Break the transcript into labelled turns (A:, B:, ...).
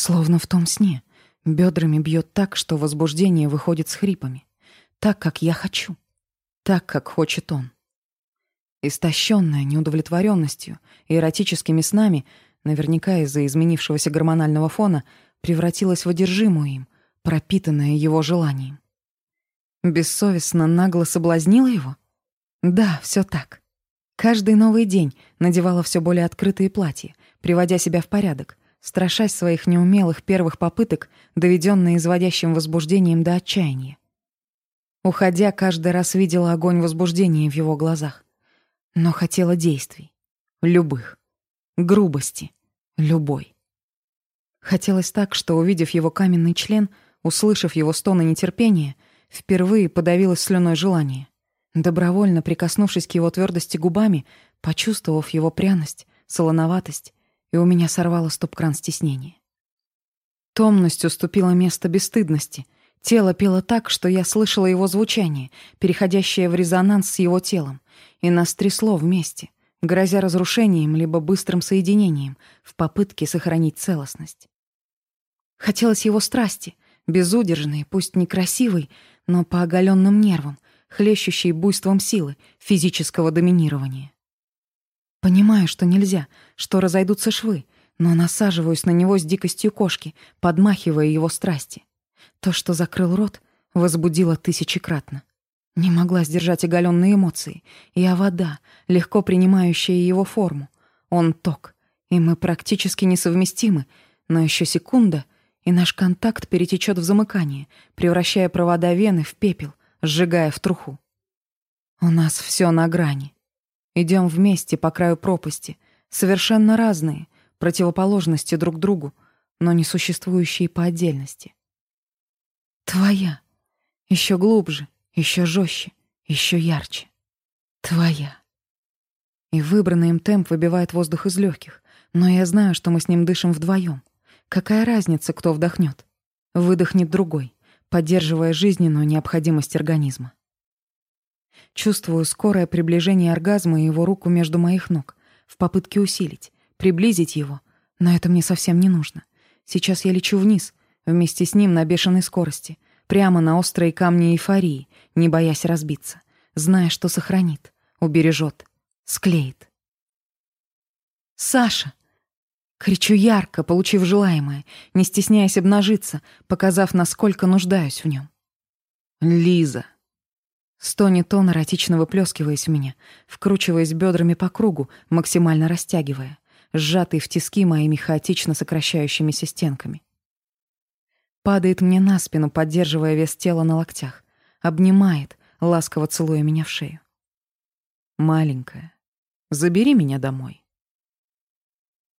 A: Словно в том сне. Бедрами бьет так, что возбуждение выходит с хрипами. Так, как я хочу. Так, как хочет он. Истощенная неудовлетворенностью и эротическими снами, наверняка из-за изменившегося гормонального фона, превратилась в одержимую им, пропитанная его желанием. Бессовестно нагло соблазнила его? Да, все так. Каждый новый день надевала все более открытые платья, приводя себя в порядок, страшась своих неумелых первых попыток, доведённая изводящим возбуждением до отчаяния. Уходя, каждый раз видела огонь возбуждения в его глазах. Но хотела действий. Любых. Грубости. Любой. Хотелось так, что, увидев его каменный член, услышав его стоны нетерпения, впервые подавилось слюной желание. Добровольно прикоснувшись к его твердости губами, почувствовав его пряность, солоноватость, и у меня сорвало стоп-кран стеснения. Томность уступила место бесстыдности. Тело пело так, что я слышала его звучание, переходящее в резонанс с его телом, и нас трясло вместе, грозя разрушением либо быстрым соединением в попытке сохранить целостность. Хотелось его страсти, безудержной, пусть некрасивой, но по оголенным нервам, хлещущей буйством силы, физического доминирования. Понимаю, что нельзя, что разойдутся швы, но насаживаюсь на него с дикостью кошки, подмахивая его страсти. То, что закрыл рот, возбудило тысячекратно. Не могла сдержать оголенные эмоции. Я а вода, легко принимающая его форму. Он ток, и мы практически несовместимы, но еще секунда, и наш контакт перетечет в замыкание, превращая провода вены в пепел, сжигая в труху. У нас все на грани. Идем вместе по краю пропасти, совершенно разные, противоположности друг другу, но не существующие по отдельности. Твоя. Еще глубже, еще жестче, еще ярче. Твоя. И выбранный им темп выбивает воздух из легких, но я знаю, что мы с ним дышим вдвоем. Какая разница, кто вдохнет? Выдохнет другой, поддерживая жизненную необходимость организма. Чувствую скорое приближение оргазма и его руку между моих ног, в попытке усилить, приблизить его, но это мне совсем не нужно. Сейчас я лечу вниз, вместе с ним на бешеной скорости, прямо на острые камни эйфории, не боясь разбиться, зная, что сохранит, убережет, склеит. «Саша!» Кричу ярко, получив желаемое, не стесняясь обнажиться, показав, насколько нуждаюсь в нем. «Лиза!» Стонет он, эротично выплескиваясь в меня, вкручиваясь бедрами по кругу, максимально растягивая, сжатый в тиски моими хаотично сокращающимися стенками. Падает мне на спину, поддерживая вес тела на локтях, обнимает, ласково целуя меня в шею. «Маленькая, забери меня домой».